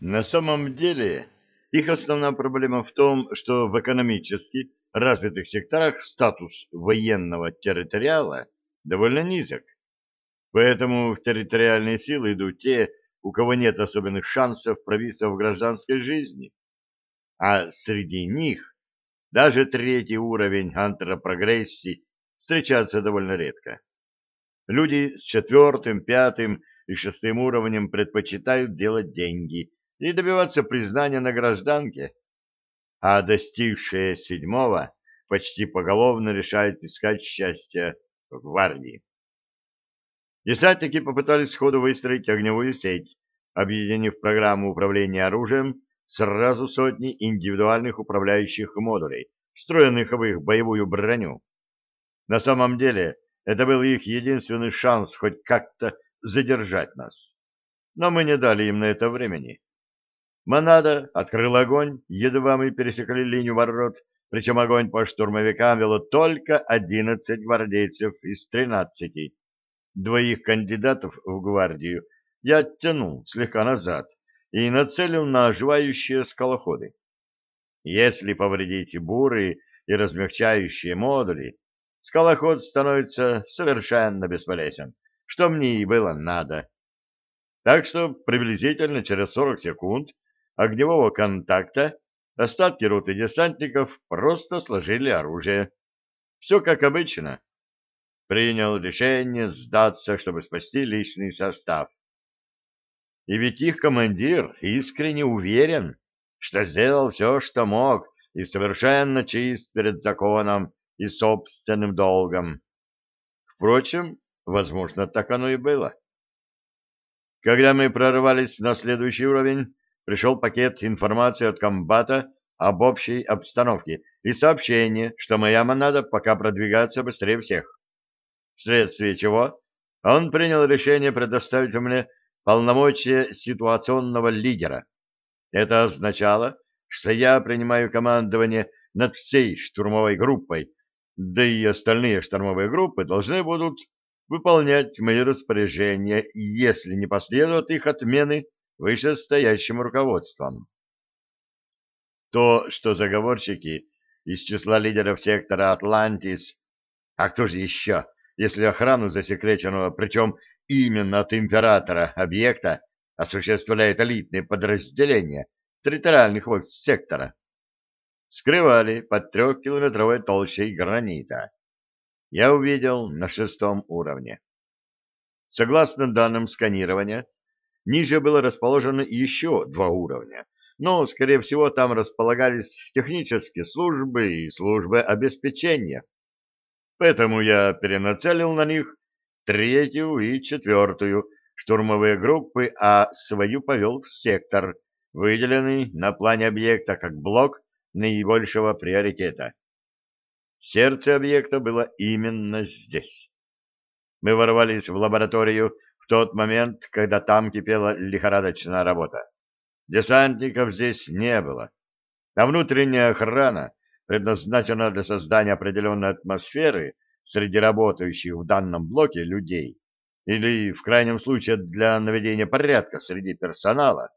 На самом деле, их основная проблема в том, что в экономически развитых секторах статус военного территориала довольно низок. Поэтому в территориальные силы идут те, у кого нет особенных шансов пробиться в гражданской жизни. А среди них даже третий уровень антропрогрессии встречается довольно редко. Люди с четвертым, пятым и шестым уровнем предпочитают делать деньги и добиваться признания на гражданке, а достигшие седьмого почти поголовно решают искать счастье в гвардии. Десантники попытались сходу выстроить огневую сеть, объединив программу управления оружием сразу сотни индивидуальных управляющих модулей, встроенных в их боевую броню. На самом деле, это был их единственный шанс хоть как-то задержать нас. Но мы не дали им на это времени. Монада открыл огонь, едва мы пересекли линию ворот, причем огонь по штурмовикам вело только 11 гвардейцев из 13. Двоих кандидатов в гвардию я оттянул слегка назад и нацелил на оживающие скалоходы. Если повредить буры и размягчающие модули, скалоход становится совершенно бесполезен, что мне и было надо. Так что приблизительно через 40 секунд огневого контакта остатки роты десантников просто сложили оружие. Все как обычно. Принял решение сдаться, чтобы спасти личный состав. И ведь их командир искренне уверен, что сделал все, что мог, и совершенно чист перед законом и собственным долгом. Впрочем, возможно, так оно и было. Когда мы прорвались на следующий уровень, пришел пакет информации от комбата об общей обстановке и сообщение, что моя монада пока продвигается быстрее всех. Вследствие чего он принял решение предоставить мне полномочия ситуационного лидера. Это означало, что я принимаю командование над всей штурмовой группой, да и остальные штурмовые группы должны будут выполнять мои распоряжения, если не последуют их отмены вышестоящим руководством. То, что заговорщики из числа лидеров сектора Атлантис, а кто же еще, если охрану засекреченного, причем именно от императора объекта, осуществляет элитные подразделения территориальных войск сектора, скрывали под трехкилометровой толщей гранита. Я увидел на шестом уровне. Согласно данным сканирования, Ниже было расположено еще два уровня, но, скорее всего, там располагались технические службы и службы обеспечения. Поэтому я перенацелил на них третью и четвертую штурмовые группы, а свою повел в сектор, выделенный на плане объекта как блок наибольшего приоритета. Сердце объекта было именно здесь. Мы ворвались в лабораторию тот момент, когда там кипела лихорадочная работа. Десантников здесь не было, а внутренняя охрана предназначена для создания определенной атмосферы среди работающих в данном блоке людей или, в крайнем случае, для наведения порядка среди персонала,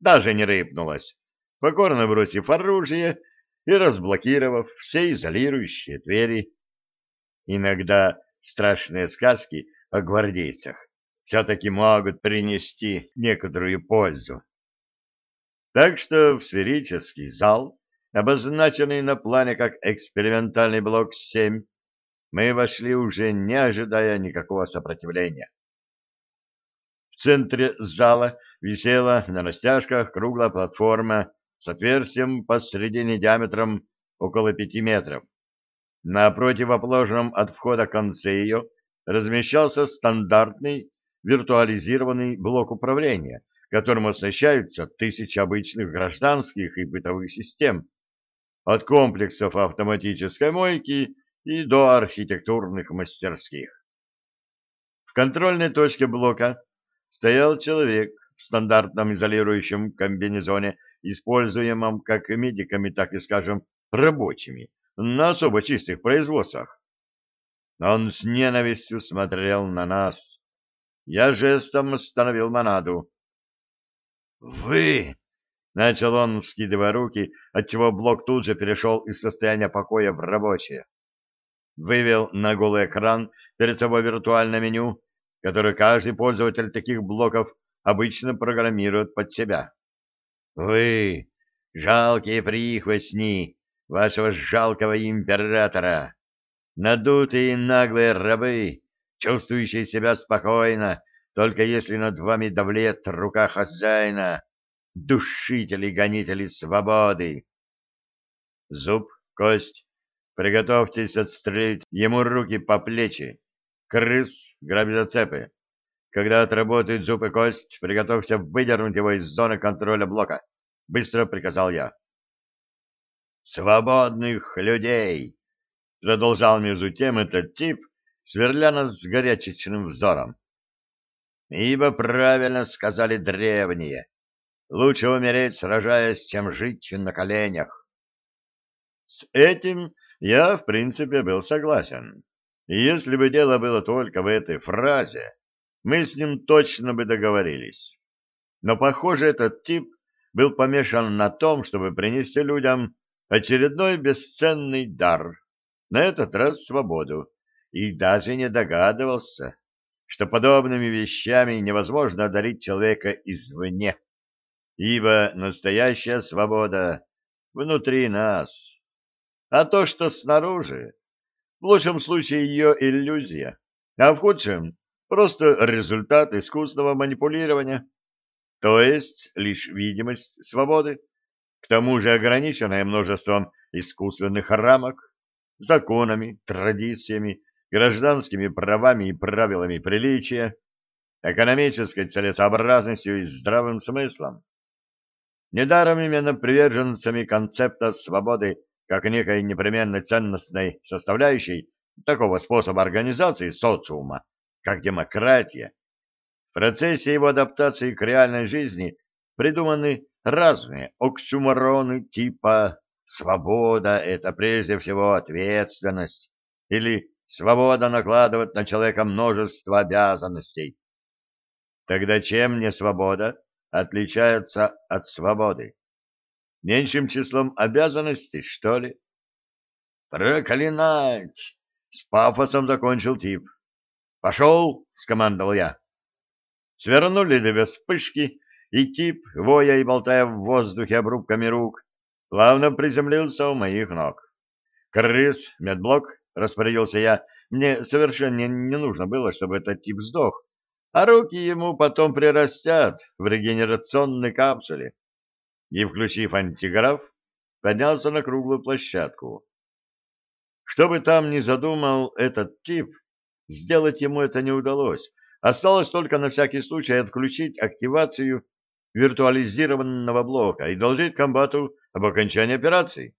даже не рыпнулась, покорно бросив оружие и разблокировав все изолирующие двери. Иногда страшные сказки о гвардейцах все-таки могут принести некоторую пользу. Так что в сферический зал, обозначенный на плане как экспериментальный блок 7, мы вошли уже не ожидая никакого сопротивления. В центре зала висела на растяжках круглая платформа с отверстием посредине диаметром около пяти метров. На противоположном от входа конце ее размещался стандартный виртуализированный блок управления, которым оснащаются тысячи обычных гражданских и бытовых систем, от комплексов автоматической мойки и до архитектурных мастерских. В контрольной точке блока стоял человек в стандартном изолирующем комбинезоне, используемом как медиками, так и, скажем, рабочими, на особо чистых производствах. Он с ненавистью смотрел на нас, я жестом остановил монаду. «Вы!» — начал он, вскидывая руки, отчего блок тут же перешел из состояния покоя в рабочее. Вывел на голый экран перед собой виртуальное меню, которое каждый пользователь таких блоков обычно программирует под себя. «Вы, жалкие прихвостни вашего жалкого императора, надутые наглые рабы, чувствующие себя спокойно, только если над вами давлеет рука хозяина, душители-гонители свободы. Зуб, кость, приготовьтесь отстрелить ему руки по плечи. Крыс, грабезацепы. Когда отработает зуб и кость, приготовься выдернуть его из зоны контроля блока. Быстро приказал я. «Свободных людей!» Продолжал между тем этот тип, сверля нас горячечным взором. Ибо правильно сказали древние, лучше умереть, сражаясь, чем жить на коленях. С этим я, в принципе, был согласен. И если бы дело было только в этой фразе, мы с ним точно бы договорились. Но, похоже, этот тип был помешан на том, чтобы принести людям очередной бесценный дар, на этот раз свободу, и даже не догадывался, что подобными вещами невозможно одарить человека извне, ибо настоящая свобода внутри нас, а то, что снаружи, в лучшем случае ее иллюзия, а в худшем просто результат искусственного манипулирования, то есть лишь видимость свободы, к тому же ограниченная множеством искусственных рамок, законами, традициями гражданскими правами и правилами приличия, экономической целесообразностью и здравым смыслом. Недаром именно приверженцами концепта свободы как некой непременной ценностной составляющей такого способа организации социума, как демократия, в процессе его адаптации к реальной жизни придуманы разные оксюмороны типа «свобода — это прежде всего ответственность» или Свобода накладывает на человека множество обязанностей. Тогда чем не свобода отличается от свободы? Меньшим числом обязанностей, что ли? Проклинать! С пафосом закончил тип. Пошел, скомандовал я. Свернули две вспышки, и тип, воя и болтая в воздухе обрубками рук, плавно приземлился у моих ног. Крыс, медблок, распорядился я. Мне совершенно не нужно было, чтобы этот тип сдох, а руки ему потом прирастят в регенерационной капсуле. И, включив антиграф, поднялся на круглую площадку. Что бы там ни задумал этот тип, сделать ему это не удалось. Осталось только на всякий случай отключить активацию виртуализированного блока и доложить комбату об окончании операции.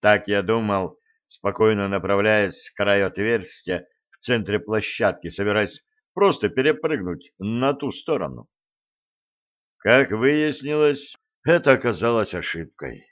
Так я думал, спокойно направляясь к краю отверстия в центре площадки, собираясь просто перепрыгнуть на ту сторону. Как выяснилось, это оказалось ошибкой.